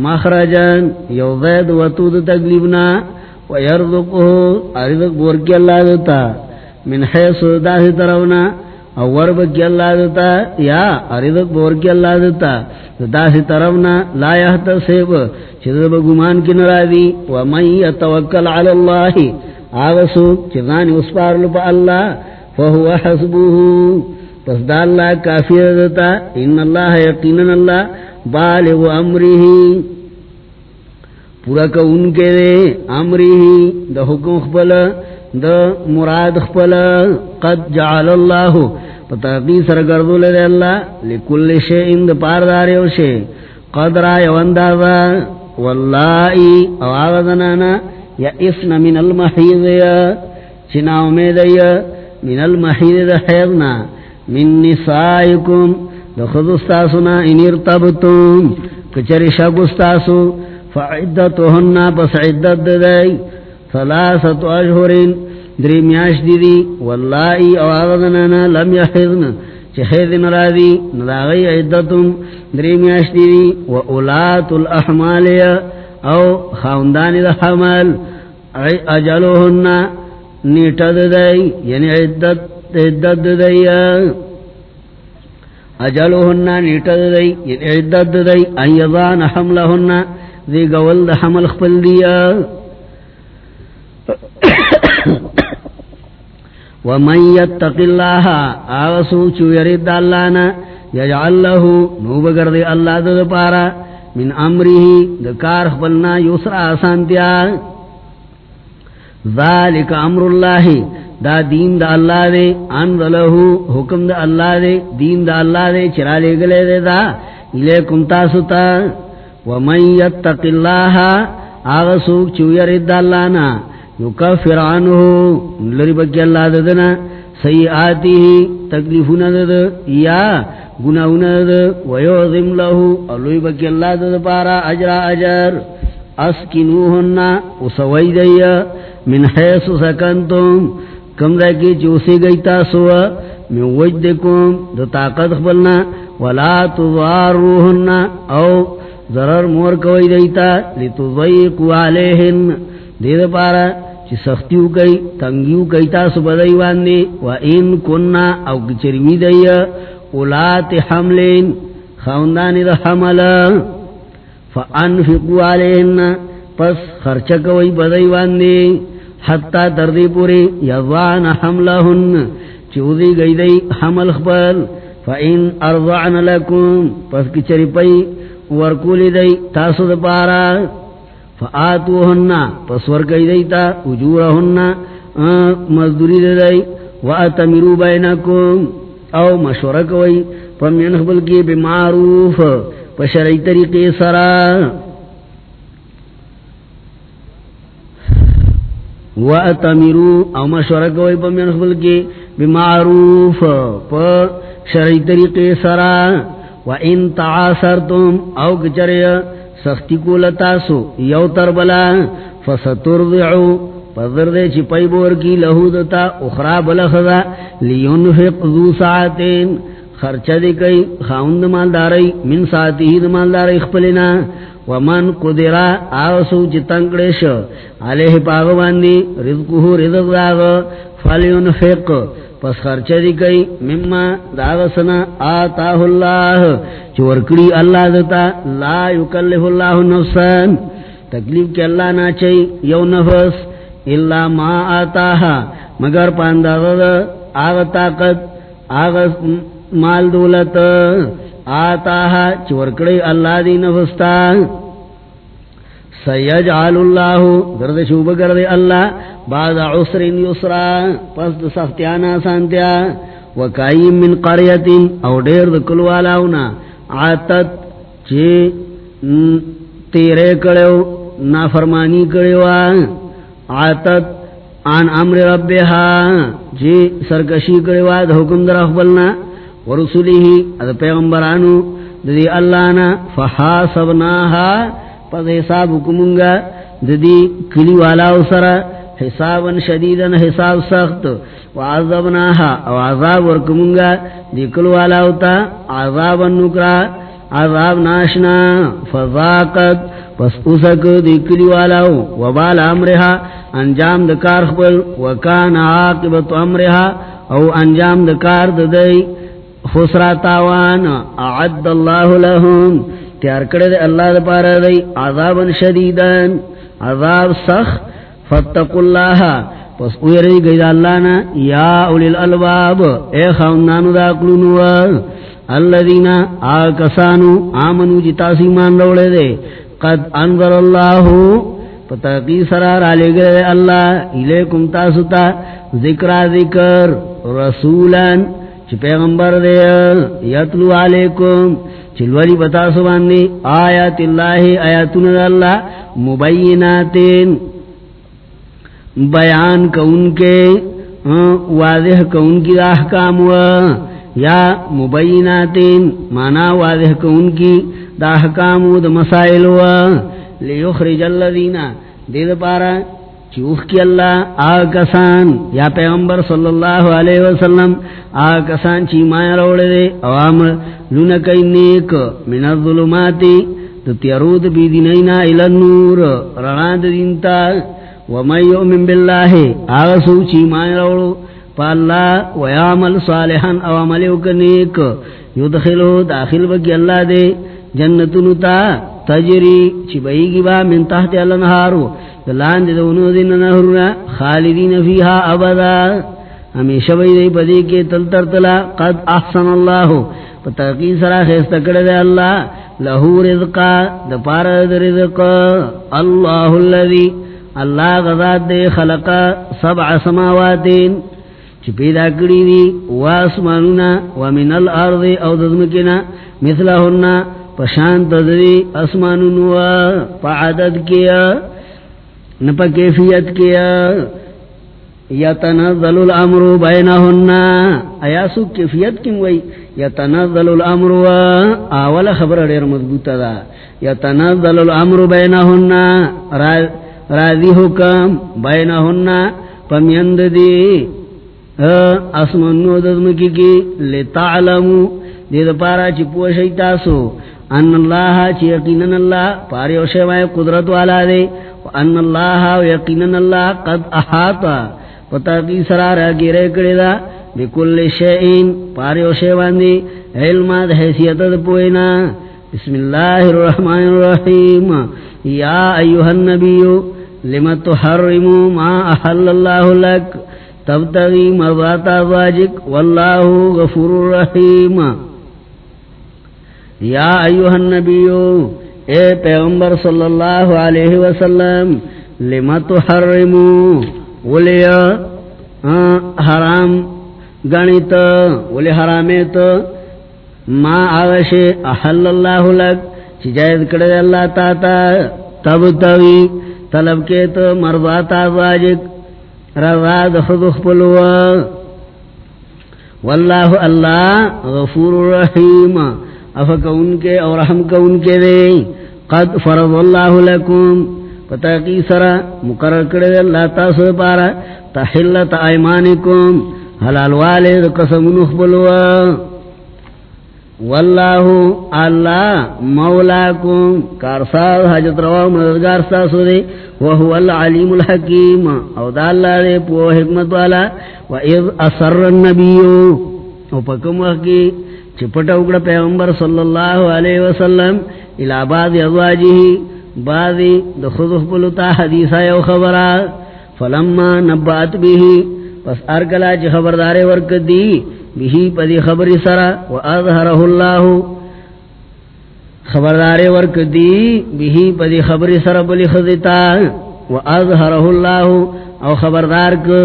مخرجن یو زید وطود تقلیبنا ویرزقو ارزق بورکی اللہ دتا من حیث دا سی طرفنا او وربکی اللہ دتا یا ارزق بورکی اللہ دتا دا سی طرفنا لا یحتسیب چیز بگمان کی نرادی ومن یتوکل علی اللہ آغسو چیزانی اسپار لپا اللہ، فہو حسبوہو پس دا اللہ کافی رضتا ان اللہ یقینا اللہ بالغ امری پورا کا ان کے دے امری دا حکم خپل، دا مراد خپل، قد جعل اللہ پتاقی سرگردو لدے اللہ، لکل شئین دا پارداری و شئ قدر آئی واندازا واللہی او آغازنانا، یا اسن من المحیض، یا چناو میں دیا من المحیض دا حیضنا۔ من نسائکم دخذ استاسنا ان ارتبتم۔ کچر شک استاسو فعدتهن پس عدت ددائی ثلاثت اشهرین دری میاش دیدی واللہی او آغذنانا لم یحضن. چه حیضن را دی نداغی عدتم دری میاش دیدی و اولات الاحمالی او خاندان دا حمل. اجلوهن نیٹا ددائی یعنی عدت عدت ددائی اجلوهن نیٹا ددائی یعنی عدت ددائی ان یضان حملهن. دی گول دا حمل خپل دیا ومن یتق اللہ آغسو چو یرد اللہنا یجعل لہو، نو بگرد اللہ دا پارا، من امره دا کار خپلنا یسر آسانتیا ذالک امر اللہ، دا دین دا اللہ دے انزلہو حکم دا اللہ دے، دین دا اللہ دے، چرا لے گلے دے دا، الیکم تاسو تا۔ ومن يتق الله اغسوك چو يرد اللانا يكفر عنه لري بكي الله ددنا سيئاته تكلفنا دد يا گناہونا دد ويعظم له اللوي بكي الله دد پارا، اجر اجر اسکنوهن اسوئی دی من حیث سکنتم، کم دا کی چوسی گئی تاسو، من وجدکم، دا طاقت خبلنا، ولا تضاروهن او ضرر مور کوئی دیتا، لتضیقو علیہن دید پارا چی سختیو کئی تنگیو کئی تاسو بدائی واندی و این کننا او کچرمی دی، اولات حملین خوندانی دا حمل، فانفقو علیہن، پس خرچ کوئی بدائی واندی حتی تردی پوری یضوان حملہن چودی گئی دی حمل خبل فإن أرضعن لكم پس کچری پئی ورکولی دی تاسو دا پارا۔ فآتوهن، پس ورکی دی تا اجورهن مزدوری دی دی واتمرو بینکم، او مشورکوی پمین خبل کی بمعروف، پشرعی طریقی سرا۔ واتمرو او مشورکوی پمین خبل کی بمعروف، پشرعی طریقی سرا۔ وَإِن تَعَاثَرْتُمْ أَوْ كَجَرِيَ سختی کو لتاسو یو تر تربلا فسترضعو پذر دے چی پی بور کی لہو دتا اخرى بلخذا لینفق ذو ساعتین، خرچہ دے کئی، خاوند مالداری من ساعتی ہی مالداری اخپلنا ومن قدرا آوسو چی تنگڑش علیہ پاغواندی رزقو رزق داغ فلینفق پس خرچ دی کئی، مما داغسنا آتاہ اللہ چورکڑی اللہ دتا، لا یکلف اللہ نفسان تکلیف کے اللہ نا چاہی یو نفس اللہ ما آتاہا مگر پانداغ دا آغا طاقت، آغا مال دولت آتاہا چورکڑی اللہ دی نفستا. سیجعل اللہ گرد شوب گرد اللہ بعد عسر یسرا پس دو سختیانا سانتیا وکائی من قریت، او دیر دکل والاونا عاتت چی تیرے کڑیو، نافرمانی کڑیو عاتت آن امر ربیہا چی سرکشی کڑیو دا حکم در اخبرنا ورسولی ہی اد پیغمبرانو دی اللہ نا فحاسبناہا پس حساب حکمونگا دی کلی والا سرا، حسابا شدیدا حساب سخت وعذبناها او عذاب ورکمونگا، دی کلی والا تا عذابا نکرا، عذاب ناشنا، فضاقت، پس اسک دی کلی والا وبال امرها انجام دکار خبل وکان عاقبت امرها او انجام دکار دی خسرا تاوان، اعد اللہ لهم تیار کرے دے اللہ دے پارا دے عذابا شدیدن عذاب سخ فتقو اللہ پس اوی اویرے گئی دا اللہ نا. یا اولی الالباب. اے خاندانو دا قلونو اللذین آکسانو آمنو جی جتا سیمان روڑے دے. قد انظر اللہ. پتاقی سرار آلے گئے اللہ. الیکم تاستا ذکرہ ذکر رسولان چی پیغمبر دے. یتلو علیکم. چلوری بتا سباندی آیات اللہ، آیاتون اللہ، مبیناتین، بیان کون کے ہاں، واضح کون کی احکام و، یا مبیناتین مانا واضح کون کی دا احکام و دا مسائل و، لیخرج اللذین دید پارا چوخ کی اللہ آکسان یا پیغمبر صلی اللہ علیہ وسلم آکسان چی مایا روڑے دے، عوام لنکی نیک من الظلماتی دو تیرود بی دینینا الانور رناد دینتا ومن یؤمن باللہ آغسو چی مایا روڑو. پا اللہ ویعمل صالحا، او عملیو کنیک یدخلو داخل بکی اللہ دے. جنتنو تا تجری، چی بئیگی با من تحت الانہارو. دلان دے دونو دین نہرنا خالدین فیہا ابدا. ہمیشہ بھئی دے پدے کے تل تر تلا قد احسن اللہ. پتاقی سرا خیست کردے اللہ. لہو رزقا دپار دے رزق. اللہ اللذی. اللہ غذات دے خلقا سبع سماواتین. چی پیدا کری دی واسمانونا ومن الارض او دزمکنا مثلہننا پشانت دی اسمانونوا پا عدد کیا. نپا کیفیت کیا۔ یتنزل الامر بینہن۔ ایاسو کیفیت کم وی یتنزل الامر آولا خبر دیر مضبوطا دا۔ یتنزل الامر بینہن۔ راضی حکم بینہن۔ پمیند دی۔ اسمنو دزمکی کی۔ لتعلمو۔ دید پارا چی پوشی تاسو۔ ان اللہ چی یقینن اللہ پاری وشیوائی قدرت والا دے۔ وان اللہ یقینن اللہ قد احاطا. پتا کی سرارا گرے کڑی دا. بکل شئین پاری وشیوان دی علمات حیثیت دا پوئینا. بسم اللہ الرحمن الرحیم. یا ایوہ النبیو لما تحرمو ما احل اللہ لک. تبتغی مرضات آزواجک واللہ غفور الرحیم. یا ایوہ النبیو اے پیغمبر صلی اللہ علیہ وسلم لما تحرمو؟ ولیا حرام گنیت ولی حرامیت ما آغشے احل اللہ لک، چی جائد کڑے اللہ تاتا، تب تبی طلب کے تو مرضات آزواجک رضا دخدخ پلوا واللہ اللہ غفور رحیم۔ افک ان کے اور رحم کا ان کے دے قد فرض اللہ لکم. پتا کی سرا مقرر کرے اللہ تاسو پارا. تحلت ایمانکم. حلال والد قسم نخبلوا واللہ اللہ مولاکم. کارساز حجت روا مددگار ساسو دے. وہو العلیم الحکیم. او دا اللہ دے پو حکمت والا. وَإِذْ أَسَرَّ النَّبِيُّ. او پکم وقی چپٹا اکڑا پیغمبر صلی اللہ علیہ وسلم، الى بعض ازواجی بعضی دخضخ پلتا حدیثا یو خبرا فلما نبات بیہی پس ارکلا چی خبردارے ورکت دی بیہی پدی خبری سرا و اظہرہ اللہ، خبردارے ورکت دی بیہی پدی خبری سرا بلی خضتا و اظہرہ اللہ، او خبردار کو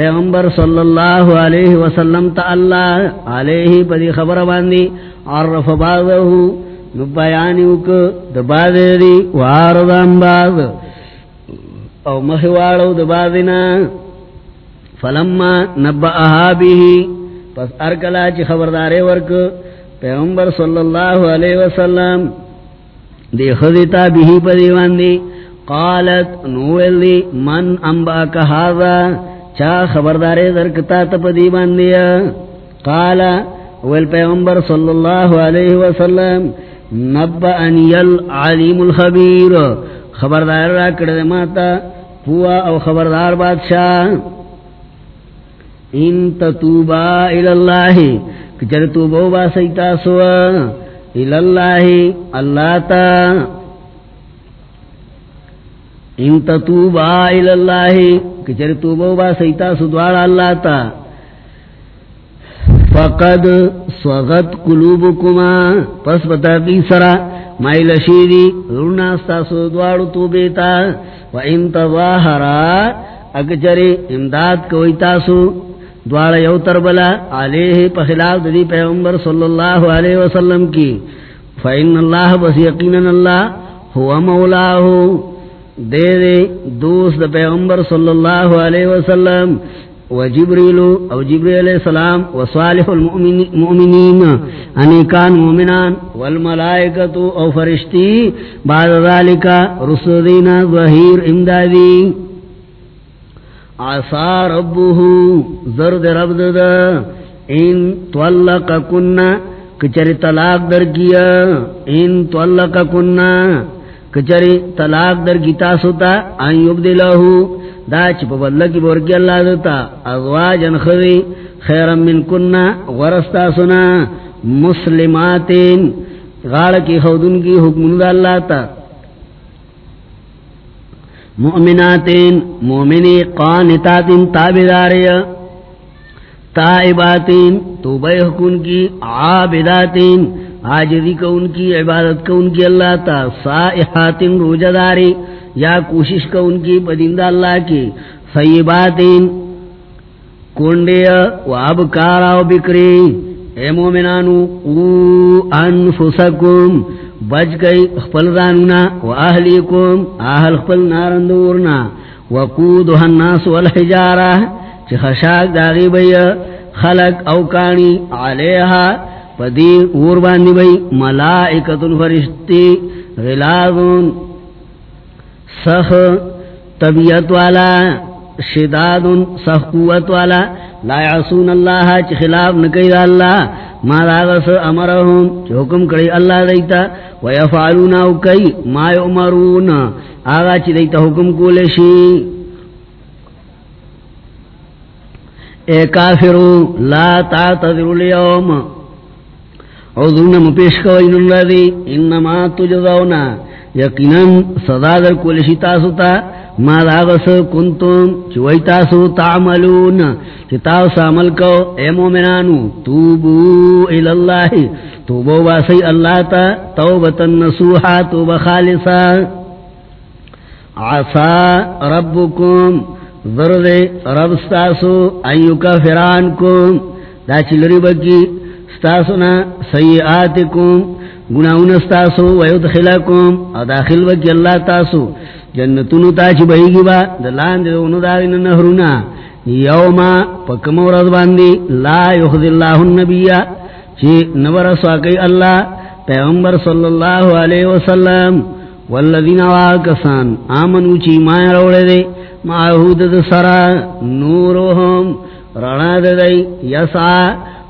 پیغمبر صلی اللہ علیہ وسلم تا اللہ علیہ پدی خبر باندی عرف بازہو نبیانیو کو دبازے دی واردان باز او مخوارو دبازنا فلما نبعہا بیہی پس ارکلا چی خبردارے ورک، پیغمبر صلی اللہ علیہ وسلم دی خذتا بیہی پدی باندی، قالت، نویل دی، من انباک حاضا؟ چا خبردارے درکتا تپ دی باندیا۔ قالا، ویل پیغمبر صلی اللہ علیہ وسلم نبعنی العلیم الخبیر۔ خبردار را کردے ماتا، پوا او خبردار بادشاہ۔ ان تتوبا الاللہ کچر توبو با سیتا سوا الاللہ اللہ تا۔ ان تتوبا الاللہ کچر توبو با سیتا سدوار اللہ تا۔ فقد سوغت قلوبکما۔ پس بتا کی سرا مائل شیری رنا ستاسو دوارو توبیتا و ان تظاہرا۔ اکچری امداد کوئی تاسو دوار یو تربلا علیہ پخلاف دی پیغمبر صلی اللہ علیہ وسلم کی۔ فإن اللہ بس یقینا اللہ ہوا مولاہو۔ دے دے دوست دا پیغمبر صلی اللہ علیہ وسلم و جبریل او جبریل علیہ السلام و صالح المؤمنین انیکان مومنان والملائکت او فرشتی، بعد ذالکا رسدین ظہیر امدادی. عصا ربه زرد رب دا ان طلق کننا کچری طلاق در کیا، ان طلق کننا کچری طلاق در گیتا سوتا ان یبدلہو، دا چپ بدل کی بورکی اللہ دتا ازواجن خوی خیرم من کننا ورستا سنا مسلماتین، غاڑ کی خودن کی حکم دا اللہ تا۔ مؤمناتین مومنی قانتاتین تابداری تائباتین توبہ حکم کی عابداتین آجدی کو ان کی عبادت کو ان کی اللہ تا سائحاتین روجداری یا کوشش کو ان کی بدندہ اللہ کی سیباتین کنڈیا و ابکارا و بکری۔ اے مومنانو، او انفسکم، بچ گئی خپل دانونا و اہلیکم، اہل خپل نارندورنا۔ وقودها الناس والحجارہ چی خشاک داغی بی خلق اوکانی علیہا۔ پدی اور باندی بی ملائکت الفرشتی غلازون، سخ طبیعت والا شداد سخ قوت والا، لا یعصون اللہ، چی خلاف نکی دا اللہ، ما داغس امرهم چی حکم کری اللہ دیتا ویفعلون او کئی، ما یعمرون، آغا چی دیتا حکم کولشی اے کافرو لا تعتذر اليوم او عذرنا مپیش کوئی نلدی انما تجزونا یقیناً صدا در کولشی تاسو تا، ما داغس کنتم، چوئی تاسو تعملون. چی تاسو عمل کو اے مومنانو، توبو الاللہ. توبو باسی اللہ تا، توبتا نسوحا توب خالصا. عصا ربکم، ذرد رب ستاسو ایو کفرانکم دا چلری بکی ستاسونا سیئاتکم، گناہون ستاسو ویدخلکم، او داخل بکی اللہ تاسو. جنتونو تا بہیگی با، دلان دونو دارین نہرونا. یوما پکم ورد باندی، لا یخذ اللہ النبی، چی نبر سواکی اللہ، پیغمبر صلی اللہ علیہ وسلم. والذین واکسان آمنو چی مائن روڑے دے. معہود دسرا نورهم رنا دے، یسعا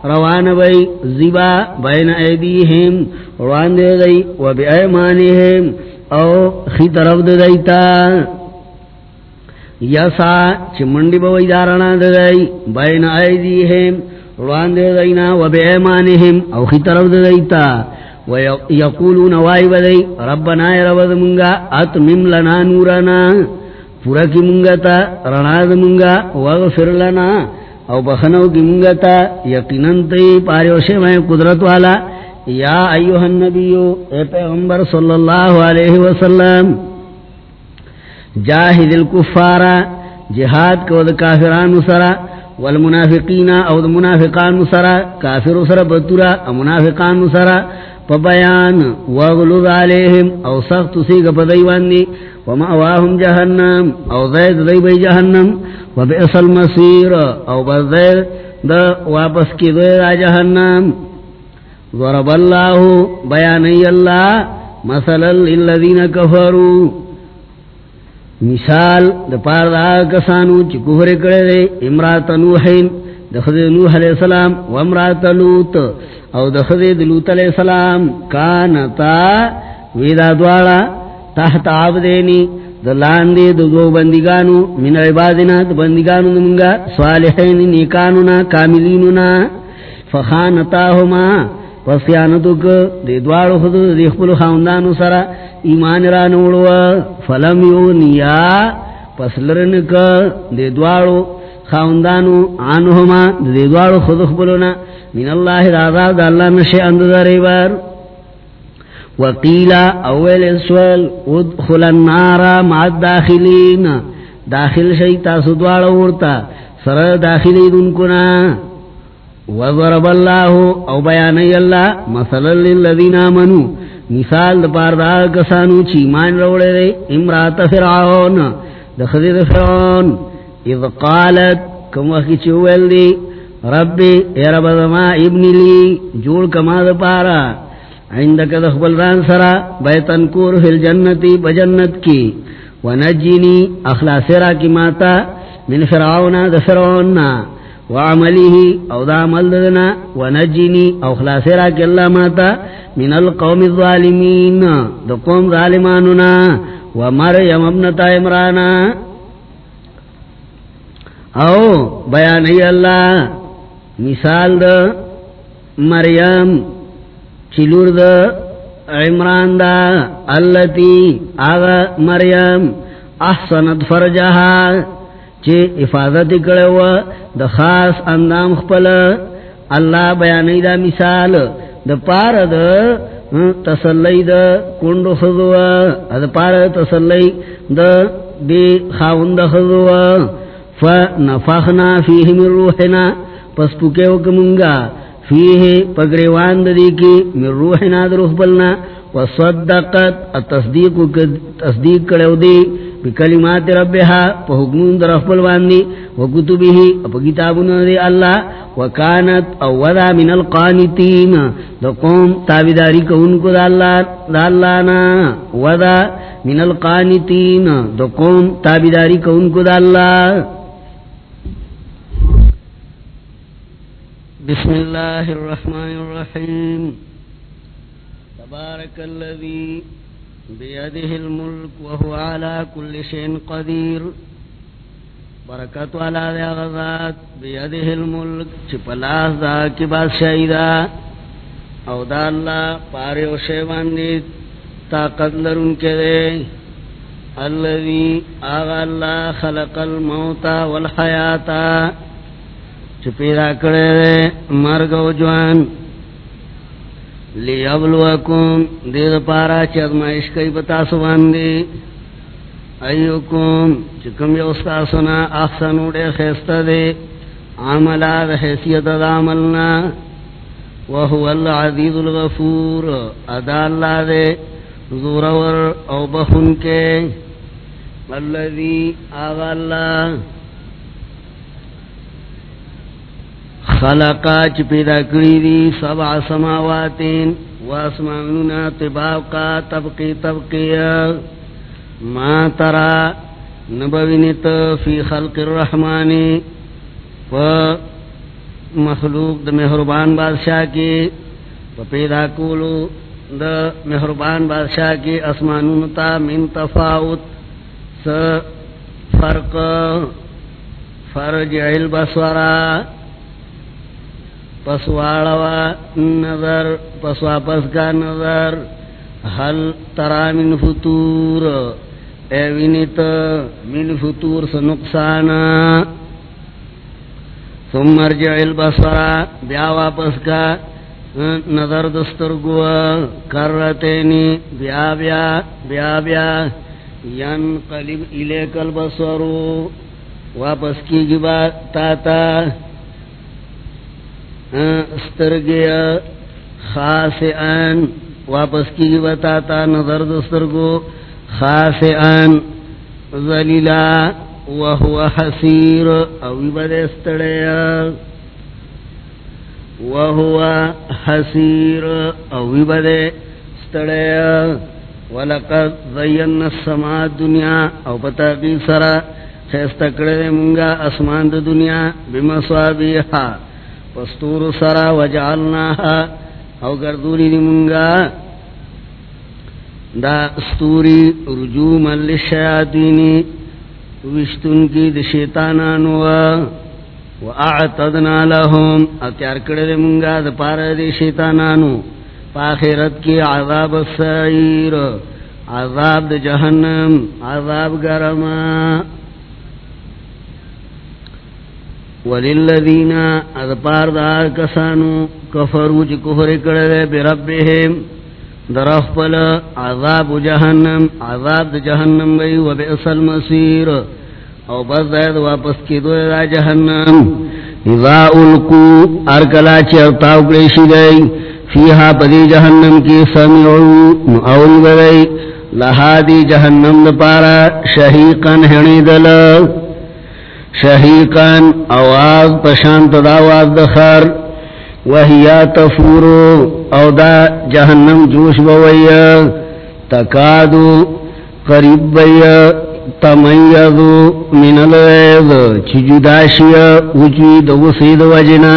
روان بی زبا بین ایدیہم، روان دے دی و بی ایمانیہم، او خی طرف دے دیتا۔ یسا چمنڈی بوی دارنا دے دی، بین ایدیہم، روان دے دینا و بی ایمانیہم، او خی طرف دے دیتا۔ و یقولون وائی بدی ربنا ای رب دمونگا اتمم لنا نورنا۔ پورا کی منگا تا، رنا دمونگا وغفر لنا۔ او بخنو کی منگتا یقیناً تی پاریوشے میں قدرت والا یا ایوہ النبیو اے پیغمبر صلی اللہ علیہ وسلم جاہد الکفارا جہاد کو دا کافران سرہ والمنافقین او منافقان سرا کافر سرا بطورا منافقان سرا پا بیان وغلوظ علیہم او سخت سیگا پا دیواندی ومأواهم جہنم او زید دی بی جہنم وبئس المصیر او بزیر دا واپس کی دوی دا جہنم ضرب اللہ بیانی اللہ مثلا للذین کفروا. مثال دا پار دا کسانو چی کفر کرے دے امرات نوحین دخد نوح علیہ السلام و امرات لوت او دخد لوت علیہ السلام کانتا، ویدا دوارا تحت عبدینی. دلاندی دو دو بندگانو، من عبادنا دو بندگانو دمونگا صالحین نیکانونا کاملینونا فخانتاہما وصیانتو دی دوارو خود دی خپلو خاندانو سرا ایمان را نوڑو فلم یو نیا پس لرنک دی دوارو خاندانو عنہما دی دوارو خود خپلونا من اللہ دا دا اللہ نشے اند داری بار وقیلا اول اسول ادخل النار مع الداخلین داخل شیطا سدوار ورتا سر داخلی دن کنا وضرب اللہ او بیانی اللہ مثلا للذین آمنو. مثال دا پار دا کسانو چی مان روڑے دے امرات فرعون دخدی دا فرعون. اذ قالت کم وقی چوول دی ربی اے رب دما ابن لی جوڑ کما دا پارا عندك دخبل ران سرا بیتن کور فی الجنتی بجنت کی ونجینی اخلاص را کی ماتا من فرعون دا فرعون وعمله او دا عمل دنا ونجینی او خلاص را کی اللہ ماتا من القوم الظالمین دا قوم ظالماننا ومریم ابنتا عمرانا او بیانی اللہ مثال دا مریم چلور دا عمران دا اللتی آغا مریم احسنت فرجہا چی افادت کرو دا خاص اندام خپل، اللہ بیانی دا مثال دا پار دا تسلی دا کند خضو دا پار دا تسلی دا بی خاوند خضو، فنفخنا فیہ من روحنا، پس پکے وکمونگا فیه پگریوان دی کی، من روحنا در روح بلنا وصدقت التصدیق تصدیق کرو دی بکلمات ربها پا حکمون در روح بلوان دی وکتبه اپا کتابون دی اللہ وکانت اولا من القانتین، دا قوم تابداری کون کو دا اللہ نا ودا من القانتین، دا قوم تابداری کون کو دا اللہ۔ بسم الله الرحمن الرحيم تبارك الذي بيده الملك وهو على كل شيء قدير. برکت والا دے غزات بيده الملك. چپلاس دا کی بادشاہی دا. او دا اللہ پارے و شیوان دی طاقت لرن کے دے. الذي آغا اللہ خلق الموت والحیاتا چپیدا کرے دے مرگ و جوان. لیبلوکم دید پارا چرمائش کئی بتا سوان ایوکم چکم یوستا سنا احسنو دے خیستا دے عملا دا حیثیت دا عملنا۔ وهو العزیز الغفور۔ ادا اللہ دے زورور او بخن کے۔ الذي آغا اللہ خلقا چ پیدا کری دی سبع سماواتین واسمانونا طباقا طبقی طبقی ما ترا نبوینت فی خلق الرحمانی و مخلوق د مہربان بادشاہ کی و پیدا کولو د مہربان بادشاہ کی اسمانون تا من تفاوت س فرق فرجع البصرہ پسواڑوا نظر پسوا پس کا نظر حل ترا من فطور اے وینت من فطور سے نقصان ثم ارجع البصر بیا واپس کا نظر دستر گوا کرتینی بیا بیا بیا بیا ینقلب الیک البصر واپس کی گبا تاتا سترگیا خاص ان واپس کی بتاتا نظر دستر کو خاص ان ذلیلا وهو حسیر او بد استڑیا وهو حسیر او بد استڑیا، ولقد زینا السماء الدنيا او پتا کی سرا خیستکڑے منگا اسمان دنیا بمصابیحا پستور سرا وجعلناها او گردولی دی منگا. دا استوری رجوم للشیاطینی وشتن کی دی شیطانانو و اعتدنا لهم اتیار کردی منگا دا پارا دی شیطانانو. پاخرت کی عذاب السعیر، عذاب دا جہنم، عذاب گرمان وللذین اذپار دار کسانو کفرو چی کفر کردے بربهم درخ پل عذاب جہنم عذاب جہنم گئی و بئس المصیر. او بس دید واپس کی دو دا جہنم اذا القو ارکلا چی ارتاو کلیشی گئی فیہا پدی جہنم کی سمعو نعوی بگئی لہا دی. جہنم دپارا شہیقن ہنی شہیقان آواز پشانت دا آواز دخار وحیا تفورو، او دا جہنم جوش بویا تکادو، قریب بیا تمیدو من الوید چی جداشیا وچوی دو سید وجنا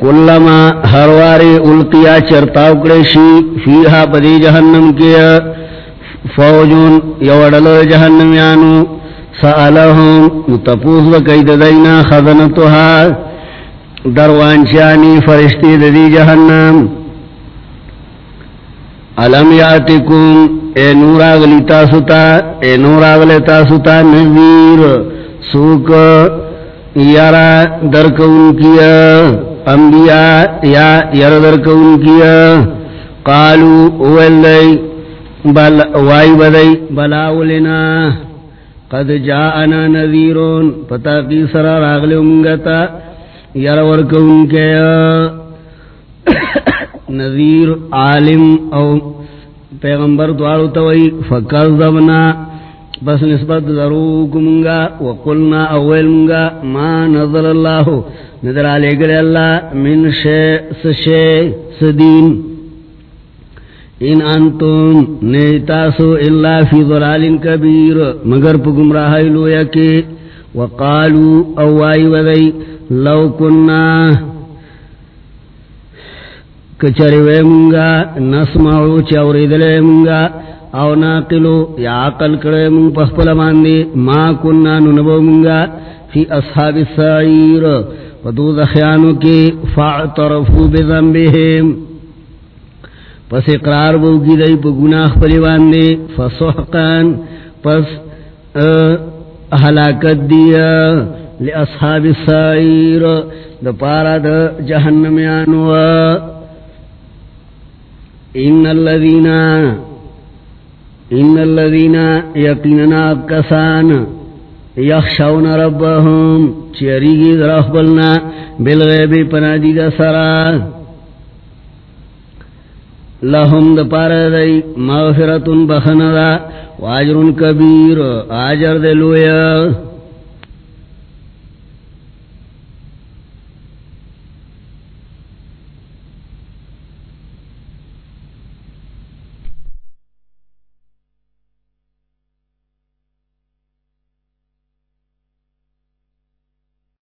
کلما ہرواری القیا چرتاو کڑشی فیہا پدی جہنم کیا، فوجون یوڑلو جہنم یانو سألهم متپوس وقید دینا خزنتها دروانشانی فرشتی دی جہنم. علم یاتکم اے نور آگلی تاسوتا اے نور آگلی تاسوتا نویر سوک، یارا درکون کیا، انبیاء، یا یر درکون کیا. قالو اولی بل، وائی بدئی بلاولنا قد جاءنا نذیرون پتا کی سرا راغل امگتا یرور کون کے نذیر، عالم او پیغمبر دوارو توئی فکر زبنا بس نسبت ضروک منگا وقلنا اول منگا ما نظر اللہ نظر علی گلے اللہ من شے سشے سدین ان انتم نیتاسو اللہ فی ضلال کبیر، مگر پا گمراہی لویا کے۔ وقالو اوائی وذی لو کننا کچری وے منگا، نسمعو چوری دلے منگا، او ناقلو، یا عقل کرے من پخپل ماندی ما کننا ننبو منگا، فی اصحاب السعیر ودو دخیانو کی فاعترفو بذنبهم پس اقرار بو بوگی دی پا گناہ پلی باندی فسحقان پس حلاکت دیا لأصحاب السعیر دا پارا دا جہنم جہنمیانوا ان الذين ان الذين يقيننا كسان يخشون ربهم چریگی ذرف بلنا بالغیب پنادی دا سرا۔ لهم دا پارا دی مغفرت بخندا واجر کبیر آجر دلویا